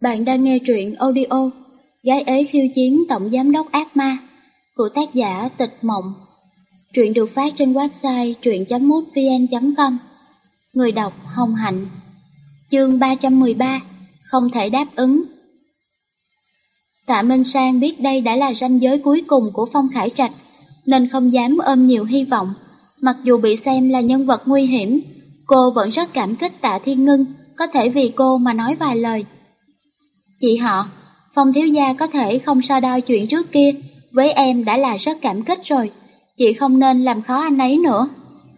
Bạn đang nghe truyện audio Gái ế khiêu chiến tổng giám đốc ác ma của tác giả Tịch Mộng. Truyện được phát trên website truyện.mútvn.com Người đọc Hồng Hạnh Chương 313 Không thể đáp ứng Tạ Minh Sang biết đây đã là ranh giới cuối cùng của Phong Khải Trạch nên không dám ôm nhiều hy vọng. Mặc dù bị xem là nhân vật nguy hiểm, cô vẫn rất cảm kích Tạ Thiên Ngân có thể vì cô mà nói vài lời. Chị họ, Phong thiếu gia có thể không so đo chuyện trước kia, với em đã là rất cảm kích rồi. Chị không nên làm khó anh ấy nữa.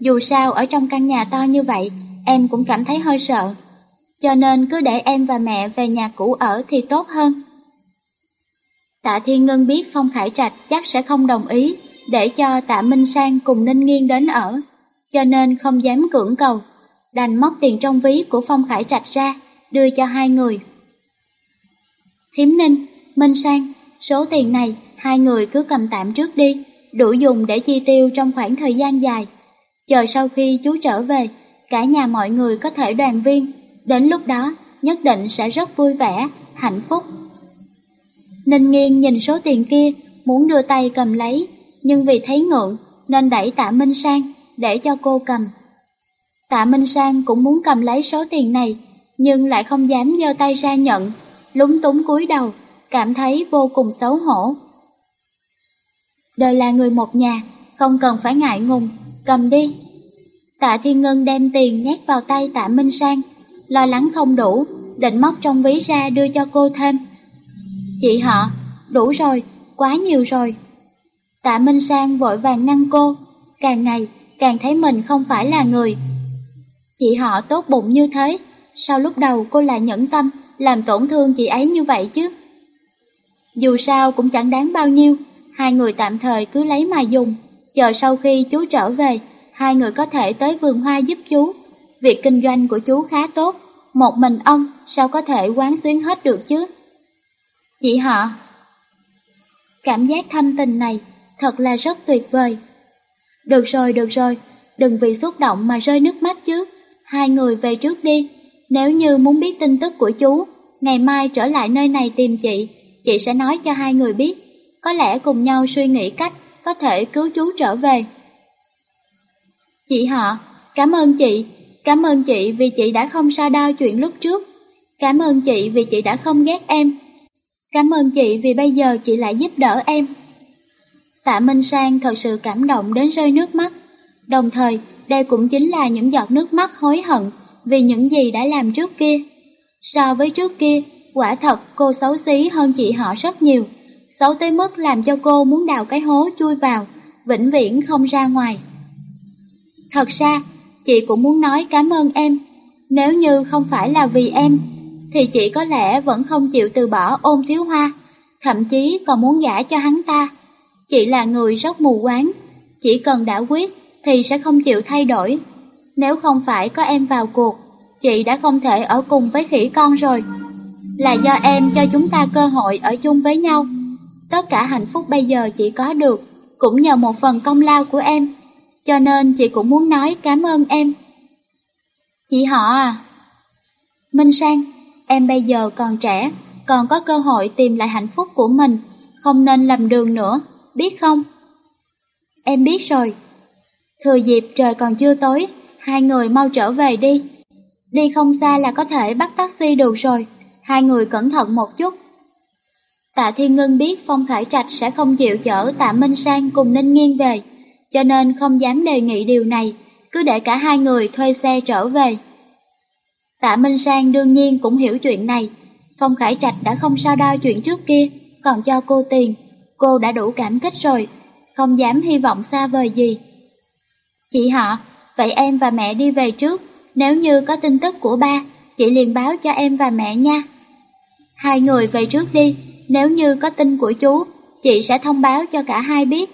Dù sao ở trong căn nhà to như vậy, em cũng cảm thấy hơi sợ. Cho nên cứ để em và mẹ về nhà cũ ở thì tốt hơn. Tạ Thiên Ngân biết Phong Khải Trạch chắc sẽ không đồng ý để cho Tạ Minh Sang cùng Ninh Nghiên đến ở, cho nên không dám cưỡng cầu, đành móc tiền trong ví của Phong Khải Trạch ra, đưa cho hai người. Thiếm Ninh, Minh Sang, số tiền này hai người cứ cầm tạm trước đi, đủ dùng để chi tiêu trong khoảng thời gian dài. Chờ sau khi chú trở về, cả nhà mọi người có thể đoàn viên, đến lúc đó nhất định sẽ rất vui vẻ, hạnh phúc. Ninh Nghiên nhìn số tiền kia, muốn đưa tay cầm lấy, nhưng vì thấy ngượng nên đẩy tạ Minh Sang để cho cô cầm. Tạ Minh Sang cũng muốn cầm lấy số tiền này, nhưng lại không dám giơ tay ra nhận, lúng túng cúi đầu, cảm thấy vô cùng xấu hổ. đời là người một nhà, không cần phải ngại ngùng, cầm đi. Tạ Thiên Ngân đem tiền nhét vào tay Tạ Minh Sang, lo lắng không đủ, định móc trong ví ra đưa cho cô thêm. Chị họ, đủ rồi, quá nhiều rồi. Tạ Minh Sang vội vàng ngăn cô, càng ngày càng thấy mình không phải là người. Chị họ tốt bụng như thế, sao lúc đầu cô lại nhẫn tâm làm tổn thương chị ấy như vậy chứ? Dù sao cũng chẳng đáng bao nhiêu, hai người tạm thời cứ lấy mà dùng, chờ sau khi chú trở về, hai người có thể tới vườn hoa giúp chú. Việc kinh doanh của chú khá tốt, một mình ông sao có thể quán xuyến hết được chứ? Chị họ, cảm giác thâm tình này thật là rất tuyệt vời. Được rồi, được rồi, đừng vì xúc động mà rơi nước mắt chứ, hai người về trước đi. Nếu như muốn biết tin tức của chú, ngày mai trở lại nơi này tìm chị, chị sẽ nói cho hai người biết. Có lẽ cùng nhau suy nghĩ cách có thể cứu chú trở về. Chị họ, cảm ơn chị, cảm ơn chị vì chị đã không so đo chuyện lúc trước. Cảm ơn chị vì chị đã không ghét em. Cảm ơn chị vì bây giờ chị lại giúp đỡ em. Tạ Minh Sang thật sự cảm động đến rơi nước mắt. Đồng thời, đây cũng chính là những giọt nước mắt hối hận vì những gì đã làm trước kia. So với trước kia, quả thật cô xấu xí hơn chị họ rất nhiều, xấu tới mức làm cho cô muốn đào cái hố chui vào, vĩnh viễn không ra ngoài. Thật ra, chị cũng muốn nói cảm ơn em, nếu như không phải là vì em, thì chị có lẽ vẫn không chịu từ bỏ ôm thiếu hoa, thậm chí còn muốn gả cho hắn ta. Chị là người rất mù quáng, chỉ cần đã quyết thì sẽ không chịu thay đổi. Nếu không phải có em vào cuộc, chị đã không thể ở cùng với khỉ con rồi. Là do em cho chúng ta cơ hội ở chung với nhau. Tất cả hạnh phúc bây giờ chị có được, cũng nhờ một phần công lao của em. Cho nên chị cũng muốn nói cảm ơn em. Chị họ à? Minh Sang, em bây giờ còn trẻ, còn có cơ hội tìm lại hạnh phúc của mình, không nên lầm đường nữa, biết không? Em biết rồi. Thừa dịp trời còn chưa tối, hai người mau trở về đi. Đi không xa là có thể bắt taxi được rồi, hai người cẩn thận một chút. Tạ Thiên Ngân biết Phong Khải Trạch sẽ không chịu chở Tạ Minh Sang cùng Ninh Nghiên về, cho nên không dám đề nghị điều này, cứ để cả hai người thuê xe trở về. Tạ Minh Sang đương nhiên cũng hiểu chuyện này, Phong Khải Trạch đã không sao đo chuyện trước kia, còn cho cô tiền, cô đã đủ cảm kích rồi, không dám hy vọng xa vời gì. Chị họ, vậy em và mẹ đi về trước, nếu như có tin tức của ba, chị liền báo cho em và mẹ nha. Hai người về trước đi, nếu như có tin của chú, chị sẽ thông báo cho cả hai biết.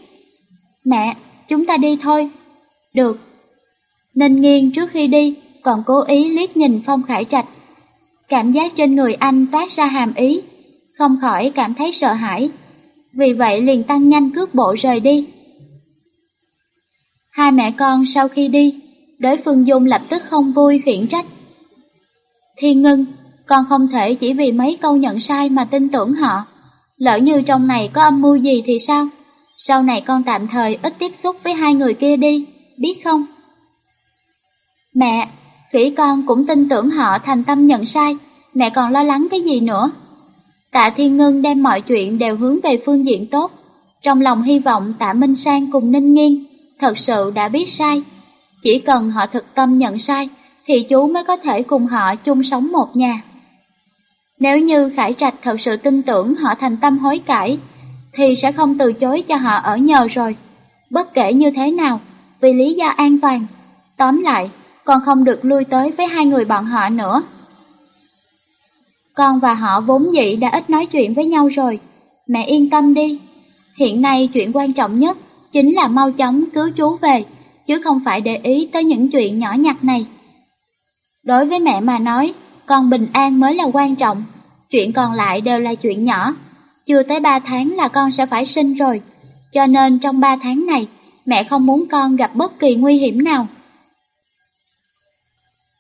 Mẹ, chúng ta đi thôi. Được. Ninh nghiêng trước khi đi, còn cố ý liếc nhìn Phong Khải Trạch. Cảm giác trên người anh toát ra hàm ý, không khỏi cảm thấy sợ hãi. Vì vậy liền tăng nhanh cước bộ rời đi. Hai mẹ con sau khi đi, đối phương Dung lập tức không vui khiển trách. Thiên Ngân, Con không thể chỉ vì mấy câu nhận sai mà tin tưởng họ. Lỡ như trong này có âm mưu gì thì sao? Sau này con tạm thời ít tiếp xúc với hai người kia đi, biết không? Mẹ, khỉ con cũng tin tưởng họ thành tâm nhận sai, mẹ còn lo lắng cái gì nữa? Tạ Thiên Ngân đem mọi chuyện đều hướng về phương diện tốt, trong lòng hy vọng Tạ Minh Sang cùng Ninh Nghiên thật sự đã biết sai. Chỉ cần họ thực tâm nhận sai, thì chú mới có thể cùng họ chung sống một nhà. Nếu như Khải Trạch thật sự tin tưởng họ thành tâm hối cải, thì sẽ không từ chối cho họ ở nhờ rồi. Bất kể như thế nào, vì lý do an toàn. Tóm lại, con không được lui tới với hai người bọn họ nữa. Con và họ vốn dĩ đã ít nói chuyện với nhau rồi. Mẹ yên tâm đi. Hiện nay chuyện quan trọng nhất chính là mau chóng cứu chú về, chứ không phải để ý tới những chuyện nhỏ nhặt này. Đối với mẹ mà nói, con bình an mới là quan trọng. Chuyện còn lại đều là chuyện nhỏ. Chưa tới 3 tháng là con sẽ phải sinh rồi. Cho nên trong 3 tháng này, mẹ không muốn con gặp bất kỳ nguy hiểm nào.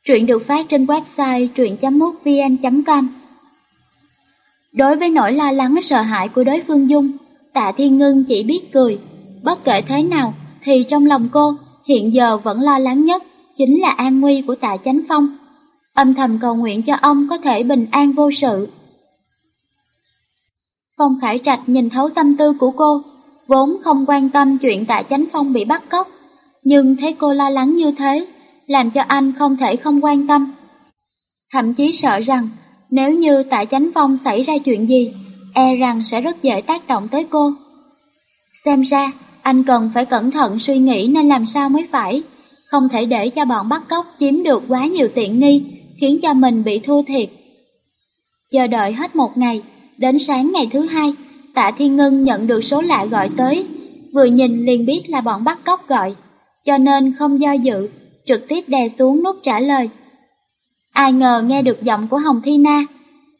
Truyện được phát trên website truyện.mútvn.com Đối với nỗi lo lắng sợ hãi của đối phương Dung, tạ thiên ngân chỉ biết cười. Bất kể thế nào, thì trong lòng cô hiện giờ vẫn lo lắng nhất chính là an nguy của tạ chánh phong. Âm thầm cầu nguyện cho ông có thể bình an vô sự. Phong Khải Trạch nhìn thấu tâm tư của cô, vốn không quan tâm chuyện tạ chánh phong bị bắt cóc, nhưng thấy cô lo lắng như thế, làm cho anh không thể không quan tâm. Thậm chí sợ rằng, nếu như tạ chánh phong xảy ra chuyện gì, e rằng sẽ rất dễ tác động tới cô. Xem ra, anh cần phải cẩn thận suy nghĩ nên làm sao mới phải, không thể để cho bọn bắt cóc chiếm được quá nhiều tiện nghi, khiến cho mình bị thua thiệt. Chờ đợi hết một ngày, đến sáng ngày thứ hai, tạ Thiên Ngân nhận được số lạ gọi tới, vừa nhìn liền biết là bọn bắt cóc gọi, cho nên không do dự, trực tiếp đè xuống nút trả lời. Ai ngờ nghe được giọng của Hồng Thi Na.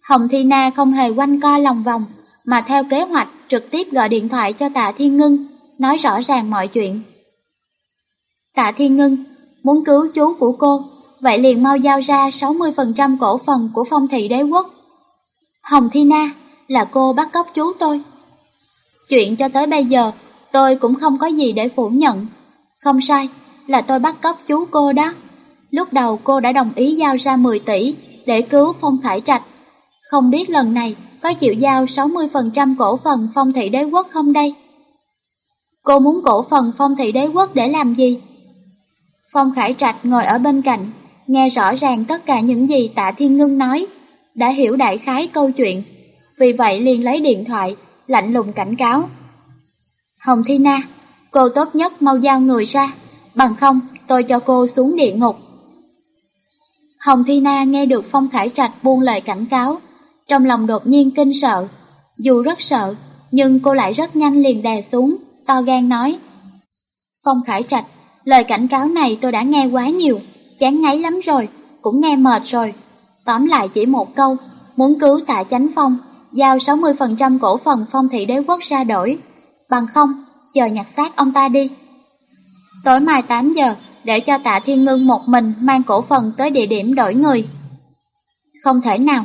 Hồng Thi Na không hề quanh co lòng vòng, mà theo kế hoạch trực tiếp gọi điện thoại cho Tạ Thiên Ngân, nói rõ ràng mọi chuyện. Tạ Thiên Ngân, muốn cứu chú của cô, vậy liền mau giao ra 60% cổ phần của phong thị đế quốc. Hồng Thi Na, là cô bắt cóc chú tôi. Chuyện cho tới bây giờ, tôi cũng không có gì để phủ nhận. Không sai, là tôi bắt cóc chú cô đó. Lúc đầu cô đã đồng ý giao ra 10 tỷ để cứu Phong Khải Trạch. Không biết lần này có chịu giao 60% cổ phần Phong Thị Đế Quốc không đây? Cô muốn cổ phần Phong Thị Đế Quốc để làm gì? Phong Khải Trạch ngồi ở bên cạnh, nghe rõ ràng tất cả những gì Tạ Thiên Ngân nói, đã hiểu đại khái câu chuyện. Vì vậy liền lấy điện thoại, lạnh lùng cảnh cáo. Hồng Thi Na, cô tốt nhất mau giao người ra, bằng không tôi cho cô xuống địa ngục. Hồng Thi Na nghe được Phong Khải Trạch buông lời cảnh cáo, trong lòng đột nhiên kinh sợ. Dù rất sợ, nhưng cô lại rất nhanh liền đè xuống, to gan nói. Phong Khải Trạch, lời cảnh cáo này tôi đã nghe quá nhiều, chán ngấy lắm rồi, cũng nghe mệt rồi. Tóm lại chỉ một câu, muốn cứu tạ chánh phong, giao 60% cổ phần phong thị đế quốc ra đổi. Bằng không, chờ nhặt xác ông ta đi. Tối mai 8 giờ, để cho tạ thiên ngưng một mình mang cổ phần tới địa điểm đổi người. Không thể nào.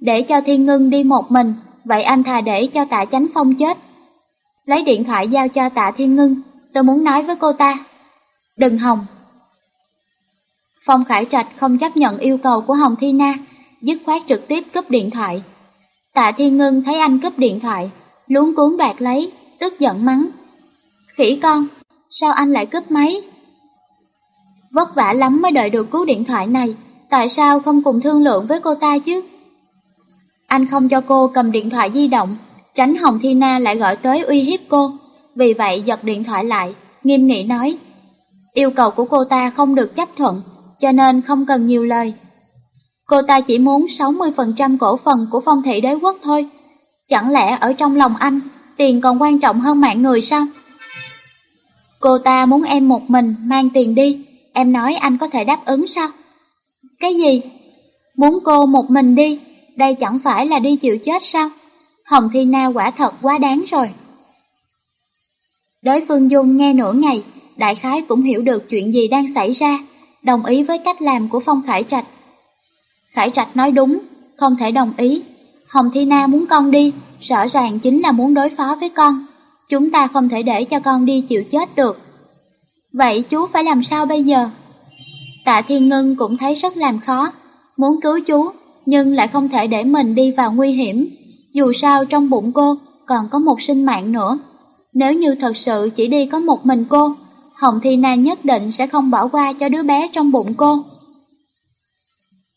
Để cho thiên ngưng đi một mình, vậy anh thà để cho tạ chánh phong chết. Lấy điện thoại giao cho tạ thiên ngưng, tôi muốn nói với cô ta. Đừng Hồng. Phong Khải Trạch không chấp nhận yêu cầu của Hồng Thi Na, dứt khoát trực tiếp cúp điện thoại. Tạ Thiên Ngân thấy anh cúp điện thoại, luống cuốn đoạt lấy, tức giận mắng. Khỉ con, sao anh lại cúp máy? Vất vả lắm mới đợi được cú điện thoại này, tại sao không cùng thương lượng với cô ta chứ? Anh không cho cô cầm điện thoại di động, tránh Hồng Thi Na lại gọi tới uy hiếp cô, vì vậy giật điện thoại lại, nghiêm nghị nói. Yêu cầu của cô ta không được chấp thuận, cho nên không cần nhiều lời. Cô ta chỉ muốn 60% cổ phần của phong thị đế quốc thôi. Chẳng lẽ ở trong lòng anh, tiền còn quan trọng hơn mạng người sao? Cô ta muốn em một mình mang tiền đi, em nói anh có thể đáp ứng sao? Cái gì? Muốn cô một mình đi, đây chẳng phải là đi chịu chết sao? Hồng Thi Na quả thật quá đáng rồi. Đối phương Dung nghe nửa ngày, đại khái cũng hiểu được chuyện gì đang xảy ra, đồng ý với cách làm của Phong Khải Trạch. Khải Trạch nói đúng, không thể đồng ý. Hồng Thi Na muốn con đi, rõ ràng chính là muốn đối phó với con. Chúng ta không thể để cho con đi chịu chết được. Vậy chú phải làm sao bây giờ? Tạ Thiên Ngân cũng thấy rất làm khó, muốn cứu chú, nhưng lại không thể để mình đi vào nguy hiểm. Dù sao trong bụng cô còn có một sinh mạng nữa. Nếu như thật sự chỉ đi có một mình cô, Hồng Thi Na nhất định sẽ không bỏ qua cho đứa bé trong bụng cô.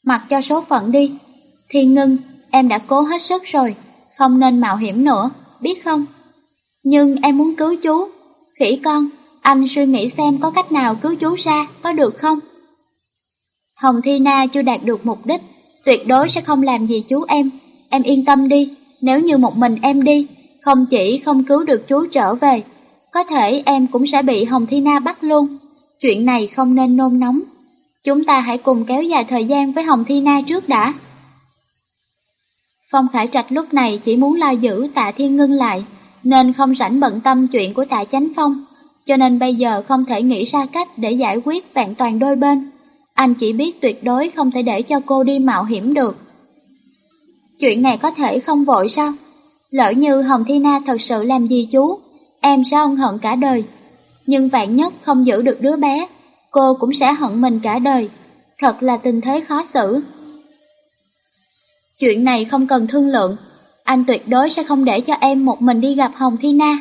Mặc cho số phận đi. Thiên Ngân, em đã cố hết sức rồi, không nên mạo hiểm nữa, biết không? Nhưng em muốn cứu chú. Khỉ con, anh suy nghĩ xem có cách nào cứu chú ra, có được không? Hồng Thi Na chưa đạt được mục đích, tuyệt đối sẽ không làm gì chú em. Em yên tâm đi, nếu như một mình em đi, không chỉ không cứu được chú trở về, có thể em cũng sẽ bị Hồng Thi Na bắt luôn. Chuyện này không nên nôn nóng. Chúng ta hãy cùng kéo dài thời gian với Hồng Thi Na trước đã. Phong Khải Trạch lúc này chỉ muốn lo giữ tạ thiên ngưng lại, nên không rảnh bận tâm chuyện của tạ chánh phong, cho nên bây giờ không thể nghĩ ra cách để giải quyết vẹn toàn đôi bên. Anh chỉ biết tuyệt đối không thể để cho cô đi mạo hiểm được. Chuyện này có thể không vội sao? Lỡ như Hồng Thi Na thật sự làm gì chú, em sẽ ân hận cả đời. Nhưng vạn nhất không giữ được đứa bé, cô cũng sẽ hận mình cả đời. Thật là tình thế khó xử. Chuyện này không cần thương lượng, anh tuyệt đối sẽ không để cho em một mình đi gặp Hồng Thi Na.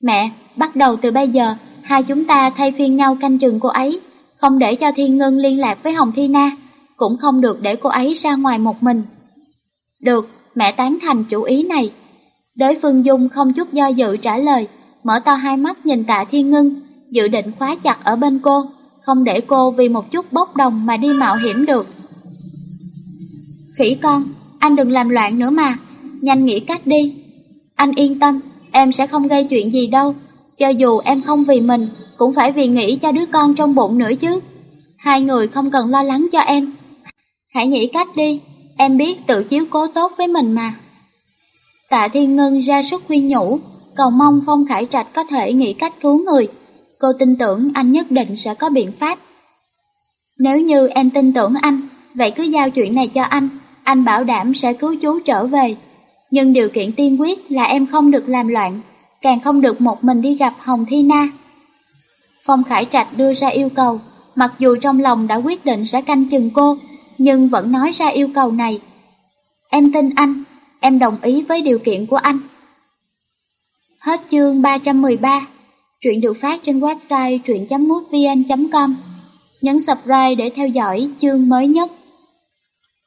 Mẹ, bắt đầu từ bây giờ, hai chúng ta thay phiên nhau canh chừng cô ấy, không để cho Thiên Ngân liên lạc với Hồng Thi Na, cũng không được để cô ấy ra ngoài một mình. Được, mẹ tán thành chủ ý này. Đối phương Dung không chút do dự trả lời, mở to hai mắt nhìn tạ Thiên Ngân, dự định khóa chặt ở bên cô, không để cô vì một chút bốc đồng mà đi mạo hiểm được. Khỉ con, anh đừng làm loạn nữa mà, nhanh nghĩ cách đi. Anh yên tâm, em sẽ không gây chuyện gì đâu, cho dù em không vì mình, cũng phải vì nghĩ cho đứa con trong bụng nữa chứ. Hai người không cần lo lắng cho em. Hãy nghĩ cách đi, em biết tự chiếu cố tốt với mình mà. Tạ Thiên Ngân ra sức khuyên nhủ, cầu mong Phong Khải Trạch có thể nghĩ cách cứu người. Cô tin tưởng anh nhất định sẽ có biện pháp. Nếu như em tin tưởng anh, vậy cứ giao chuyện này cho anh, anh bảo đảm sẽ cứu chú trở về. Nhưng điều kiện tiên quyết là em không được làm loạn, càng không được một mình đi gặp Hồng Thi Na. Phong Khải Trạch đưa ra yêu cầu, mặc dù trong lòng đã quyết định sẽ canh chừng cô, nhưng vẫn nói ra yêu cầu này. Em tin anh, em đồng ý với điều kiện của anh. Hết chương 313, truyện được phát trên website truyện.mútvn.com. Nhấn subscribe để theo dõi chương mới nhất.